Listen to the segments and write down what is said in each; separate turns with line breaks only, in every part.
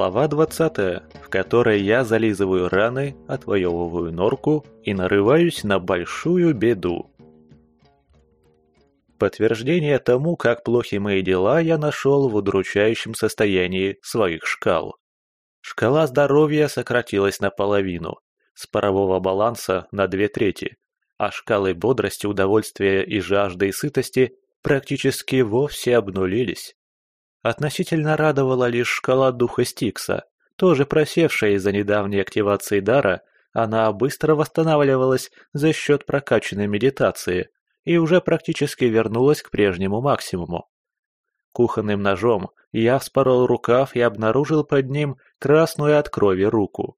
Глава 20, в которой я зализываю раны, отвоевываю норку и нарываюсь на большую беду. Подтверждение тому, как плохи мои дела, я нашел в удручающем состоянии своих шкал. Шкала здоровья сократилась наполовину, с парового баланса на две трети, а шкалы бодрости, удовольствия и жажды и сытости практически вовсе обнулились. Относительно радовала лишь шкала духа Стикса, тоже просевшая из-за недавней активации дара, она быстро восстанавливалась за счет прокачанной медитации и уже практически вернулась к прежнему максимуму. Кухонным ножом я вспорол рукав и обнаружил под ним красную от крови руку.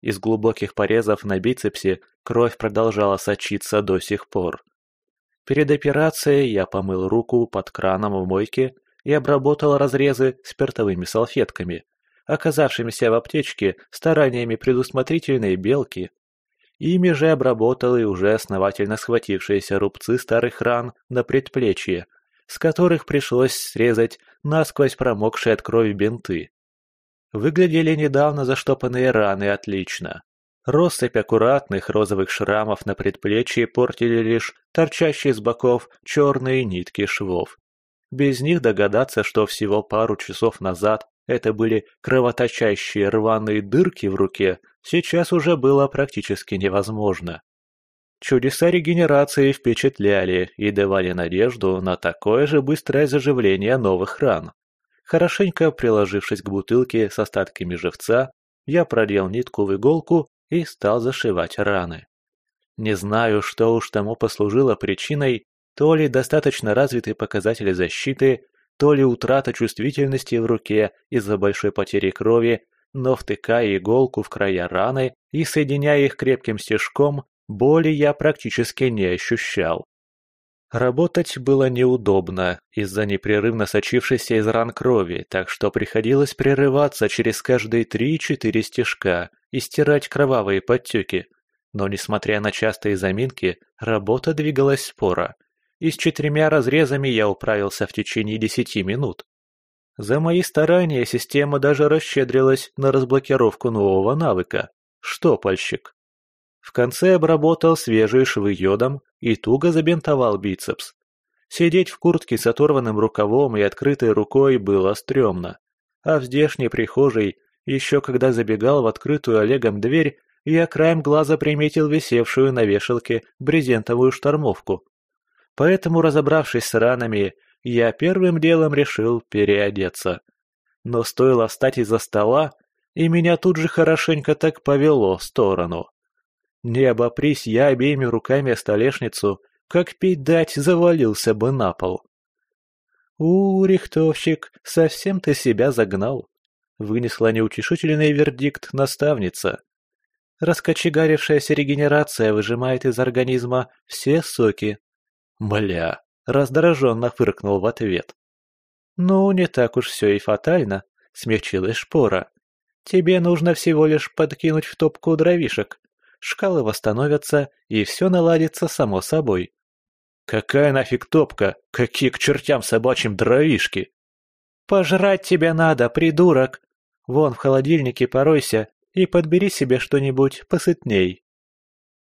Из глубоких порезов на бицепсе кровь продолжала сочиться до сих пор. Перед операцией я помыл руку под краном в мойке и обработал разрезы спиртовыми салфетками, оказавшимися в аптечке стараниями предусмотрительной белки. Ими же обработал и уже основательно схватившиеся рубцы старых ран на предплечье, с которых пришлось срезать насквозь промокшие от крови бинты. Выглядели недавно заштопанные раны отлично. Россыпь аккуратных розовых шрамов на предплечье портили лишь торчащие с боков черные нитки швов. Без них догадаться, что всего пару часов назад это были кровоточащие рваные дырки в руке, сейчас уже было практически невозможно. Чудеса регенерации впечатляли и давали надежду на такое же быстрое заживление новых ран. Хорошенько приложившись к бутылке с остатками живца, я продел нитку в иголку и стал зашивать раны. Не знаю, что уж тому послужило причиной, то ли достаточно развитые показатели защиты, то ли утрата чувствительности в руке из-за большой потери крови, но втыкая иголку в края раны и соединяя их крепким стежком, боли я практически не ощущал. Работать было неудобно из-за непрерывно сочившейся из ран крови, так что приходилось прерываться через каждые три-четыре стежка и стирать кровавые подтеки. Но несмотря на частые заминки, работа двигалась споро – и с четырьмя разрезами я управился в течение десяти минут. За мои старания система даже расщедрилась на разблокировку нового навыка – штопальщик. В конце обработал свежие швы йодом и туго забинтовал бицепс. Сидеть в куртке с оторванным рукавом и открытой рукой было стрёмно. А в здешней прихожей, еще когда забегал в открытую Олегом дверь, я краем глаза приметил висевшую на вешалке брезентовую штормовку. Поэтому, разобравшись с ранами, я первым делом решил переодеться. Но стоило встать из-за стола, и меня тут же хорошенько так повело в сторону. Не обопрись я обеими руками о столешницу, как пить дать завалился бы на пол. «У, рихтовщик, совсем ты себя загнал», — вынесла неутешительный вердикт наставница. Раскочегарившаяся регенерация выжимает из организма все соки, «Бля!» — раздраженно фыркнул в ответ. «Ну, не так уж все и фатально», — смягчилась шпора. «Тебе нужно всего лишь подкинуть в топку дровишек. Шкалы восстановятся, и все наладится само собой». «Какая нафиг топка? Какие к чертям собачьим дровишки?» «Пожрать тебе надо, придурок! Вон в холодильнике поройся и подбери себе что-нибудь посытней».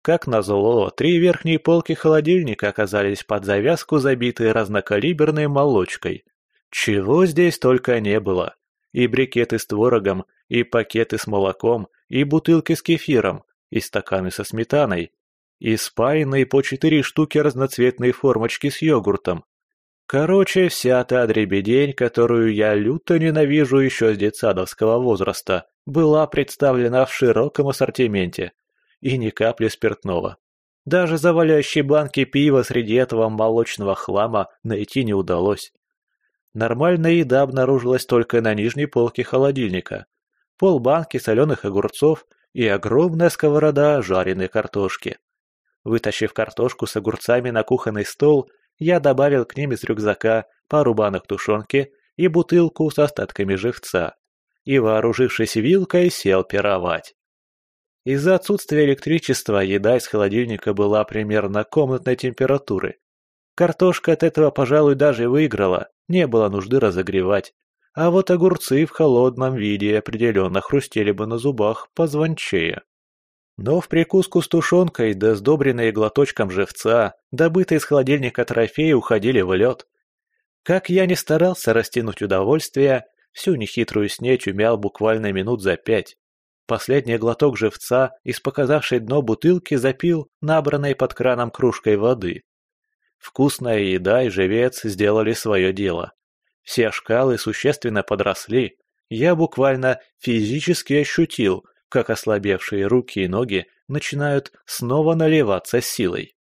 Как назло, три верхние полки холодильника оказались под завязку забиты разнокалиберной молочкой. Чего здесь только не было. И брикеты с творогом, и пакеты с молоком, и бутылки с кефиром, и стаканы со сметаной, и спаянные по четыре штуки разноцветные формочки с йогуртом. Короче, вся та дребедень, которую я люто ненавижу еще с детсадовского возраста, была представлена в широком ассортименте – и ни капли спиртного. Даже завалящие банки пива среди этого молочного хлама найти не удалось. Нормальная еда обнаружилась только на нижней полке холодильника. Полбанки соленых огурцов и огромная сковорода жареной картошки. Вытащив картошку с огурцами на кухонный стол, я добавил к ним из рюкзака пару банок тушенки и бутылку с остатками живца. И, вооружившись вилкой, сел пировать. Из-за отсутствия электричества еда из холодильника была примерно комнатной температуры. Картошка от этого, пожалуй, даже выиграла, не было нужды разогревать. а вот огурцы в холодном виде определенно хрустели бы на зубах позвончее. Но в прикуску с тушенкой да сдобренные глоточком живца, добытые из холодильника трофеи уходили в лед. Как я не старался растянуть удовольствие, всю нехитрую снеть умял буквально минут за пять. Последний глоток живца из показавшей дно бутылки запил набранной под краном кружкой воды. Вкусная еда и живец сделали свое дело. Все шкалы существенно подросли. Я буквально физически ощутил, как ослабевшие руки и ноги начинают снова наливаться силой.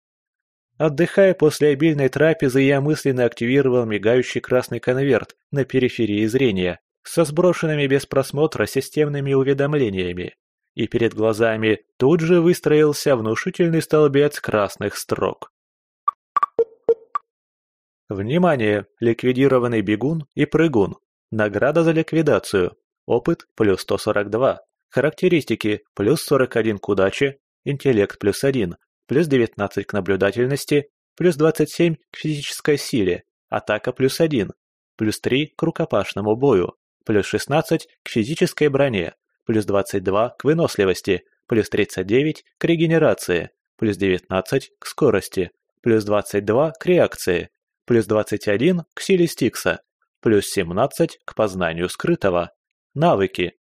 Отдыхая после обильной трапезы, я мысленно активировал мигающий красный конверт на периферии зрения со сброшенными без просмотра системными уведомлениями, и перед глазами тут же выстроился внушительный столбец красных строк. Внимание! Ликвидированный бегун и прыгун. Награда за ликвидацию. Опыт плюс 142. Характеристики плюс 41 к удаче, интеллект плюс 1, плюс 19 к наблюдательности, плюс 27 к физической силе, атака плюс 1, плюс 3 к рукопашному бою, плюс 16 к физической броне, плюс 22 к выносливости, плюс 39 к регенерации, плюс 19 к скорости, плюс 22 к реакции, плюс 21 к силе Стикса, плюс 17 к познанию скрытого. Навыки.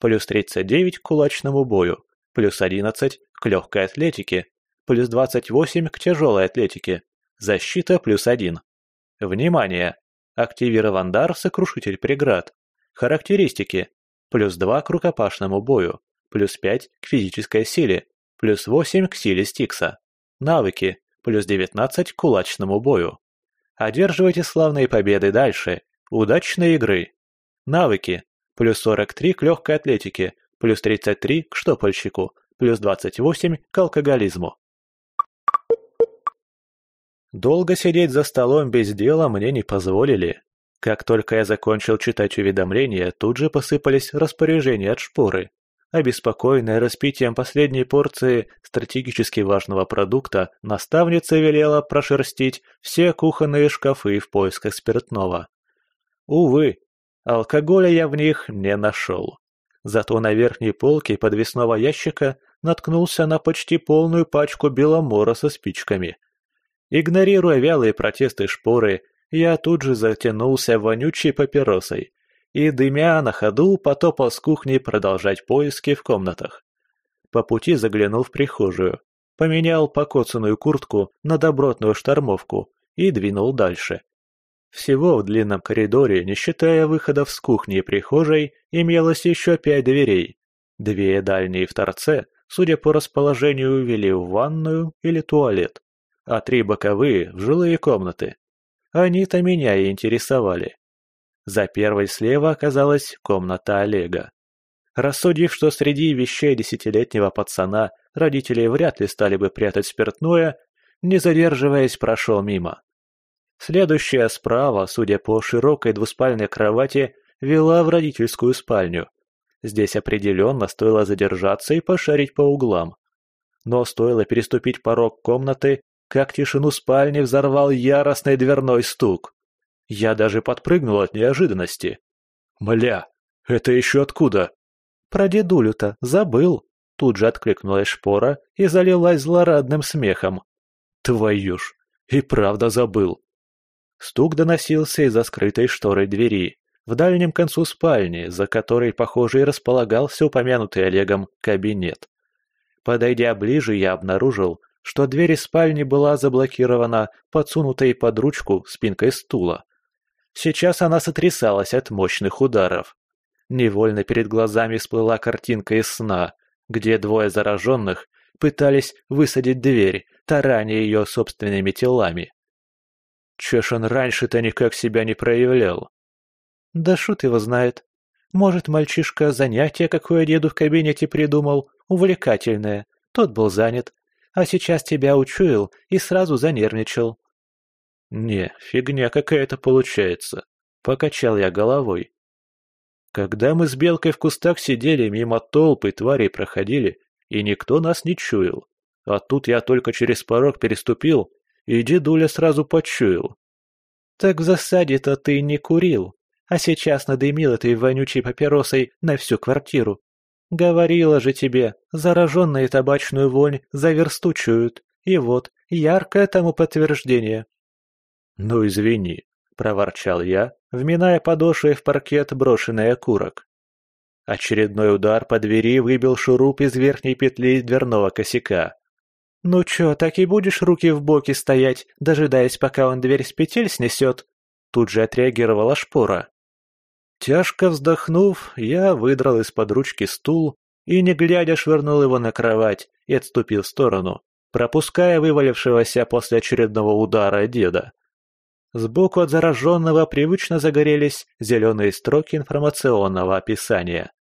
Плюс 39 к кулачному бою, плюс 11 к легкой атлетике, плюс 28 к тяжелой атлетике. Защита плюс 1. Внимание! Активирован дар Сокрушитель преград. Характеристики. Плюс 2 к рукопашному бою, плюс 5 к физической силе, плюс 8 к силе Стикса. Навыки. Плюс 19 к кулачному бою. Одерживайте славные победы дальше. Удачной игры. Навыки. Плюс 43 к легкой атлетике, плюс 33 к штопальщику, плюс 28 к алкоголизму. Долго сидеть за столом без дела мне не позволили. Как только я закончил читать уведомления, тут же посыпались распоряжения от шпоры. Обеспокоенная распитием последней порции стратегически важного продукта, наставница велела прошерстить все кухонные шкафы в поисках спиртного. Увы, алкоголя я в них не нашел. Зато на верхней полке подвесного ящика наткнулся на почти полную пачку беломора со спичками. Игнорируя вялые протесты шпоры, я тут же затянулся вонючей папиросой и, дымя на ходу, потопал с кухни продолжать поиски в комнатах. По пути заглянул в прихожую, поменял покоцанную куртку на добротную штормовку и двинул дальше. Всего в длинном коридоре, не считая выходов с кухни и прихожей, имелось еще пять дверей. Две дальние в торце, судя по расположению, вели в ванную или туалет, а три боковые – в жилые комнаты. Они-то меня и интересовали. За первой слева оказалась комната Олега. Рассудив, что среди вещей десятилетнего пацана родители вряд ли стали бы прятать спиртное, не задерживаясь, прошел мимо. Следующая справа, судя по широкой двуспальной кровати, вела в родительскую спальню. Здесь определенно стоило задержаться и пошарить по углам. Но стоило переступить порог комнаты, как тишину спальни взорвал яростный дверной стук. Я даже подпрыгнул от неожиданности. «Мля, это еще откуда?» «Про дедулю-то забыл», — тут же откликнулась шпора и залилась злорадным смехом. «Твою ж, и правда забыл». Стук доносился из-за скрытой шторой двери, в дальнем концу спальни, за которой, похоже, и располагался упомянутый Олегом кабинет. Подойдя ближе, я обнаружил, что дверь из спальни была заблокирована подсунутой под ручку спинкой стула. Сейчас она сотрясалась от мощных ударов. Невольно перед глазами всплыла картинка из сна, где двое зараженных пытались высадить дверь, тараня ее собственными телами. Он раньше-то никак себя не проявлял? Да шут его знает. Может, мальчишка занятие какое деду в кабинете придумал, увлекательное. Тот был занят. А сейчас тебя учуял и сразу занервничал. «Не, фигня какая-то получается», — покачал я головой. Когда мы с Белкой в кустах сидели, мимо толпы тварей проходили, и никто нас не чуял. А тут я только через порог переступил, и дедуля сразу почуял. «Так в засаде-то ты не курил, а сейчас надымил этой вонючей папиросой на всю квартиру. Говорила же тебе, зараженные табачную вонь заверстучуют, и вот, яркое тому подтверждение. «Ну, извини», — проворчал я, вминая подошвой в паркет брошенный окурок. Очередной удар по двери выбил шуруп из верхней петли дверного косяка. «Ну чё, так и будешь руки в боки стоять, дожидаясь, пока он дверь с петель снесет?» Тут же отреагировала шпора. Тяжко вздохнув, я выдрал из-под ручки стул и, не глядя, швырнул его на кровать и отступил в сторону, пропуская вывалившегося после очередного удара деда. Сбоку от зараженного привычно загорелись зеленые строки информационного описания.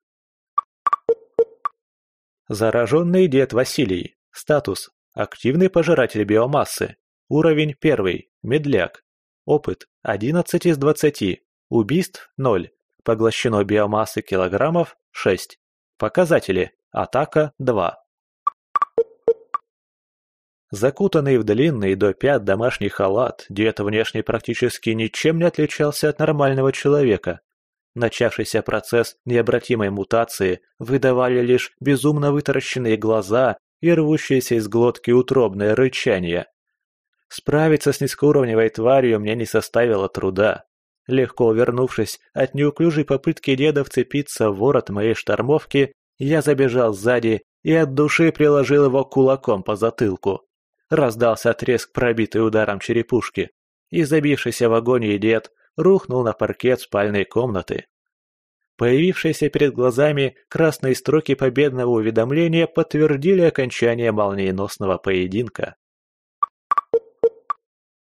Зараженный дед Василий. Статус. Активный пожиратель биомассы. Уровень 1. Медляк. Опыт 11 из 20. Убийств 0. Поглощено биомассы килограммов 6. Показатели. Атака 2. Закутанный в длинный до пят домашний халат, дед внешне практически ничем не отличался от нормального человека. Начавшийся процесс необратимой мутации выдавали лишь безумно вытаращенные глаза и рвущееся из глотки утробное рычание. Справиться с низкоуровневой тварью мне не составило труда. Легко увернувшись от неуклюжей попытки деда вцепиться в ворот моей штормовки, я забежал сзади и от души приложил его кулаком по затылку. Раздался треск, пробитый ударом черепушки, и забившийся в агонии дед рухнул на паркет спальной комнаты. Появившиеся перед глазами красные строки победного уведомления подтвердили окончание молниеносного поединка.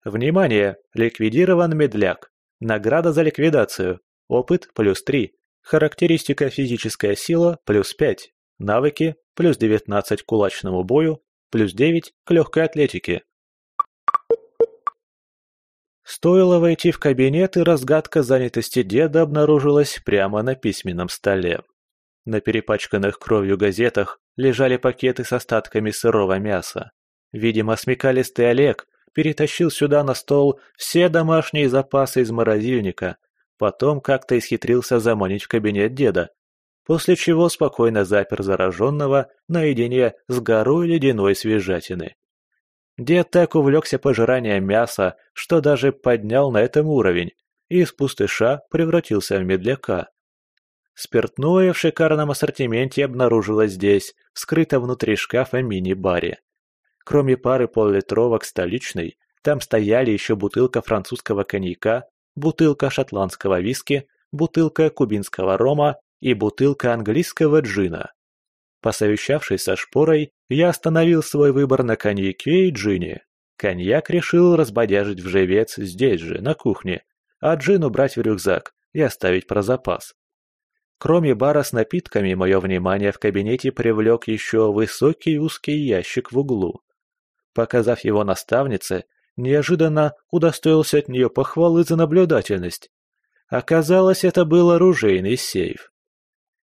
Внимание! Ликвидирован медляк. Награда за ликвидацию. Опыт плюс 3. Характеристика физическая сила плюс 5. Навыки плюс 19 к кулачному бою, плюс 9 к легкой атлетике. Стоило войти в кабинет, и разгадка занятости деда обнаружилась прямо на письменном столе. На перепачканных кровью газетах лежали пакеты с остатками сырого мяса. Видимо, смекалистый Олег перетащил сюда на стол все домашние запасы из морозильника, потом как-то исхитрился заманить в кабинет деда, после чего спокойно запер зараженного наедине с горой ледяной свежатины. Дед так увлекся пожиранием мяса, что даже поднял на этом уровень, и из пустыша превратился в медляка. Спиртное в шикарном ассортименте обнаружилось здесь, скрыто внутри шкафа мини-баре. Кроме пары поллитровок столичной, там стояли еще бутылка французского коньяка, бутылка шотландского виски, бутылка кубинского рома и бутылка английского джина. Посовещавшись со шпорой, я остановил свой выбор на коньяке и джине. Коньяк решил разбодяжить в живец здесь же, на кухне, а джин убрать в рюкзак и оставить про запас. Кроме бара с напитками, мое внимание в кабинете привлек еще высокий узкий ящик в углу. Показав его наставнице, неожиданно удостоился от нее похвалы за наблюдательность. Оказалось, это был оружейный сейф.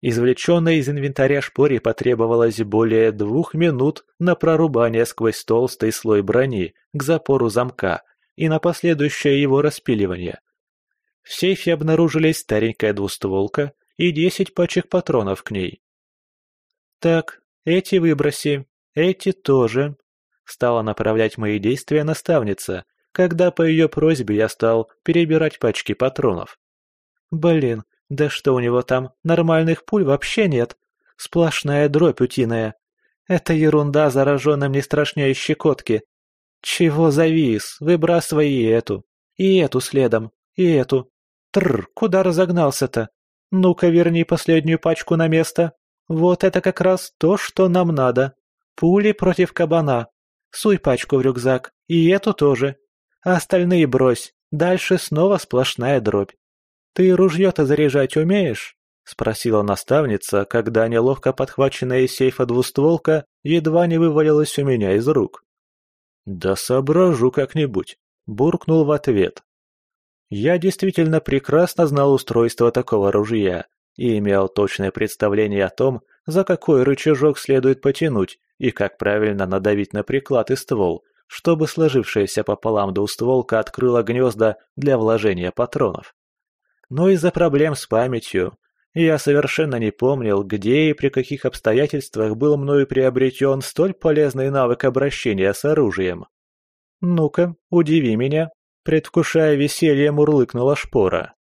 Извлеченной из инвентаря шпоре потребовалось более двух минут на прорубание сквозь толстый слой брони к запору замка и на последующее его распиливание. В сейфе обнаружились старенькая двустволка и десять пачек патронов к ней. «Так, эти выброси, эти тоже», — стала направлять мои действия наставница, когда по ее просьбе я стал перебирать пачки патронов. «Блин, да что у него там, нормальных пуль вообще нет. Сплошная дробь утиная. Это ерунда зараженным не страшнее щекотки. Чего завис? Выбрасывай и эту. И эту следом. И эту. Тррр, куда разогнался-то? Ну-ка верни последнюю пачку на место. Вот это как раз то, что нам надо. Пули против кабана. Суй пачку в рюкзак. И эту тоже. А остальные брось. Дальше снова сплошная дробь. «Ты ружье-то заряжать умеешь?» — спросила наставница, когда неловко подхваченная из сейфа двустволка едва не вывалилась у меня из рук. «Да соображу как-нибудь», — буркнул в ответ. Я действительно прекрасно знал устройство такого ружья и имел точное представление о том, за какой рычажок следует потянуть и как правильно надавить на приклад и ствол, чтобы сложившаяся пополам двустволка открыла гнезда для вложения патронов. но из-за проблем с памятью я совершенно не помнил, где и при каких обстоятельствах был мною приобретен столь полезный навык обращения с оружием. «Ну-ка, удиви меня», — предвкушая веселье, мурлыкнула шпора.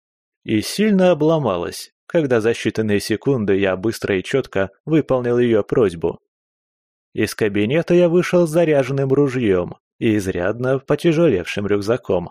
И сильно обломалась, когда за считанные секунды я быстро и четко выполнил ее просьбу. Из кабинета я вышел с заряженным ружьем и изрядно потяжелевшим рюкзаком.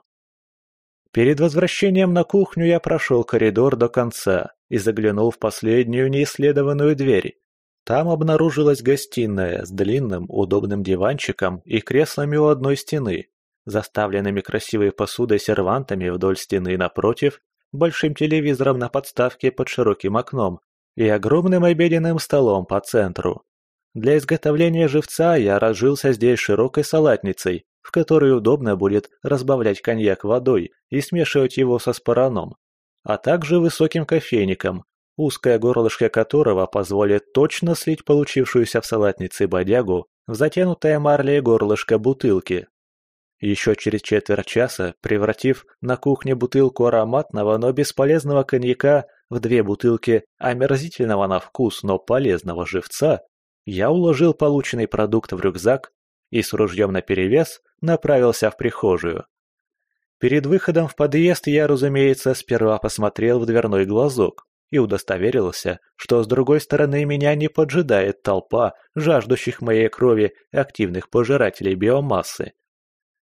Перед возвращением на кухню я прошел коридор до конца и заглянул в последнюю неисследованную дверь. Там обнаружилась гостиная с длинным удобным диванчиком и креслами у одной стены, заставленными красивой посудой сервантами вдоль стены напротив, большим телевизором на подставке под широким окном и огромным обеденным столом по центру. Для изготовления живца я разжился здесь широкой салатницей, в которой удобно будет разбавлять коньяк водой и смешивать его со спораном, а также высоким кофейником, узкое горлышко которого позволит точно слить получившуюся в салатнице бодягу в затянутое марлей горлышко бутылки. Еще через четверть часа, превратив на кухне бутылку ароматного, но бесполезного коньяка в две бутылки омерзительного на вкус, но полезного живца, я уложил полученный продукт в рюкзак и с ружьем наперевес направился в прихожую. Перед выходом в подъезд я, разумеется, сперва посмотрел в дверной глазок и удостоверился, что с другой стороны меня не поджидает толпа жаждущих моей крови активных пожирателей биомассы.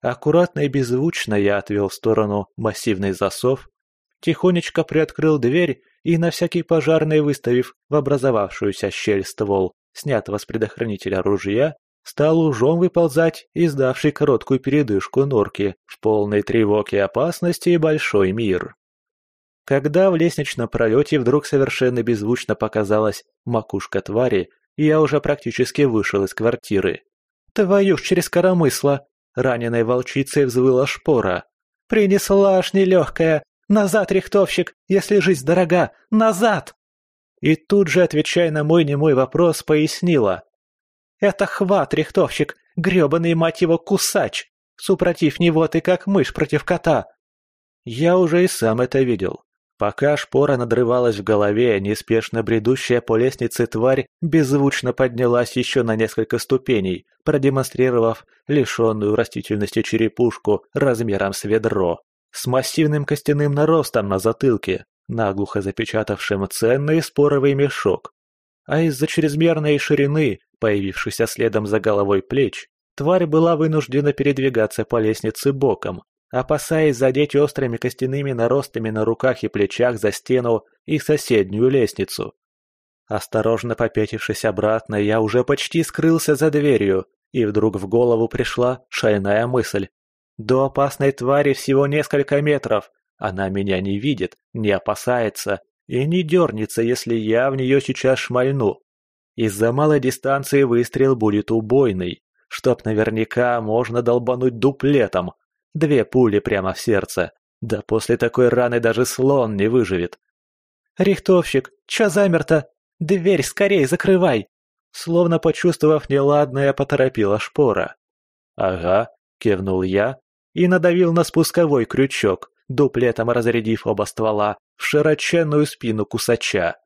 Аккуратно и беззвучно я отвел в сторону массивный засов, тихонечко приоткрыл дверь и, на всякий пожарный выставив в образовавшуюся щель ствол снятого с предохранителя ружья, стал ужом выползать, издавший короткую передышку норки в полной тревоге опасности и большой мир. Когда в лестничном пролете вдруг совершенно беззвучно показалась макушка твари, я уже практически вышел из квартиры. «Твою ж через коромысло!» — раненой волчицей взвыла шпора. «Принесла аж нелегкая! Назад, рихтовщик, если жизнь дорога! Назад!» И тут же, отвечая на мой немой вопрос, пояснила. Это хват, рихтовщик, грёбаный, мать его, кусач. Супротив него ты как мышь против кота. Я уже и сам это видел. Пока шпора надрывалась в голове, неспешно бредущая по лестнице тварь беззвучно поднялась еще на несколько ступеней, продемонстрировав лишенную растительности черепушку размером с ведро, с массивным костяным наростом на затылке, наглухо запечатавшим ценный споровый мешок. А из-за чрезмерной ширины появившийся следом за головой плеч, тварь была вынуждена передвигаться по лестнице боком, опасаясь задеть острыми костяными наростами на руках и плечах за стену и соседнюю лестницу. Осторожно попятившись обратно, я уже почти скрылся за дверью, и вдруг в голову пришла шальная мысль. До опасной твари всего несколько метров, она меня не видит, не опасается и не дернется, если я в нее сейчас шмальну. Из-за малой дистанции выстрел будет убойный, чтоб наверняка можно долбануть дуплетом. Две пули прямо в сердце. Да после такой раны даже слон не выживет. «Рихтовщик, чё замер-то? Дверь скорей закрывай!» Словно почувствовав неладное, поторопила шпора. «Ага», — кивнул я и надавил на спусковой крючок, дуплетом разрядив оба ствола в широченную спину кусача.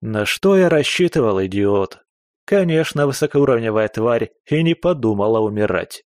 На что я рассчитывал, идиот? Конечно, высокоуровневая тварь и не подумала умирать.